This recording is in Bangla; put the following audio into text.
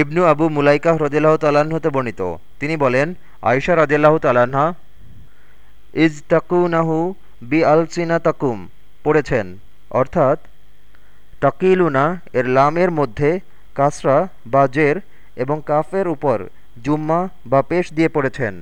ইবনু আবু মুলাইকাহ রদিল্লাহ তাল্লাহ্ন হতে বর্ণিত। তিনি বলেন আয়সা রদিল্লাহ তালাহা ইজ তাকুনাহু বি আলসিনা তাকুম পড়েছেন। অর্থাৎ টাকিলুনা এর লামের মধ্যে কাসরা বা জের এবং কাফের উপর জুম্মা বা পেশ দিয়ে পড়েছেন।